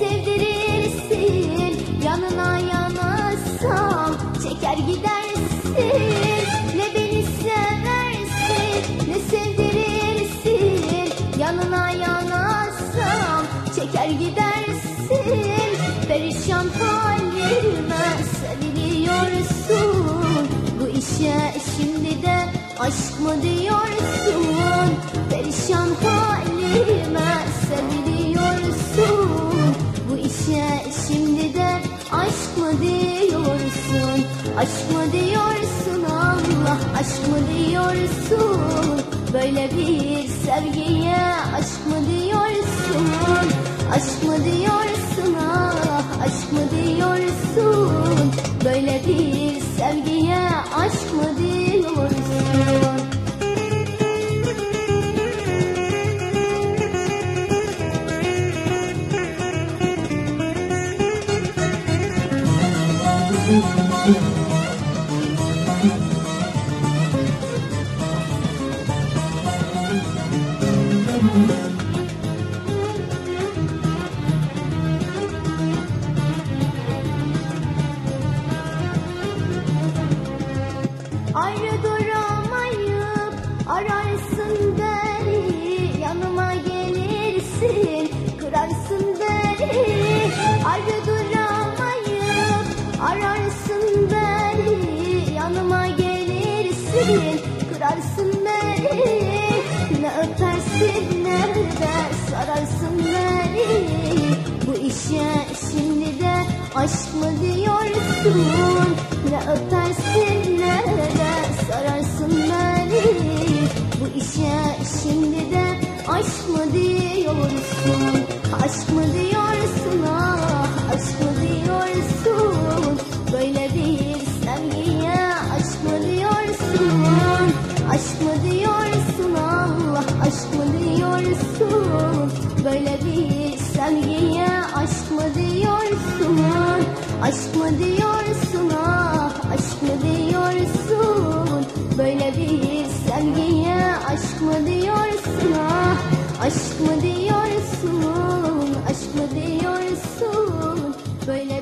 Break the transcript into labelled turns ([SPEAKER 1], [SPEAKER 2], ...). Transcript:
[SPEAKER 1] sevdirirsin. Yanına yanaşsam çeker gider Yanına yanaşsam çeker gidersin. Perişan halime seviliyorsun Bu işe şimdi de aşk mı diyorsun? Perişan halime seviliyorsun Bu işe şimdi de aşk mı diyorsun? Aşk mı diyorsun Allah aşk mı diyorsun? Böyle bir sevgiye aşk mı diyorsun? Aşk mı diyorsun? Ah aşk mı diyorsun? Böyle bir sevgiye aşk mı diyorsun Ayrı duramayıp ararsın beni Yanıma gelirsin kırarsın beni. Ayrı duramayıp ararsın beni Yanıma gelirsin İşe şimdi de aşk mı diyorsun? Ne öpersin ne de sararsın beni? Bu işe şimdi de aşk mı diyorsun? Aşk mı diyorsun ah aşk mı diyorsun? Böyle bir sevgiye aşk mı diyorsun? Aşk mı diyorsun Allah aşk mı diyorsun? Böyle bir Aşk mı diyorsun ah aşk mı diyorsun? Böyle bir sevgiye aşk mı diyorsun ah? Aşk mı diyorsun aşk mı diyorsun? Böyle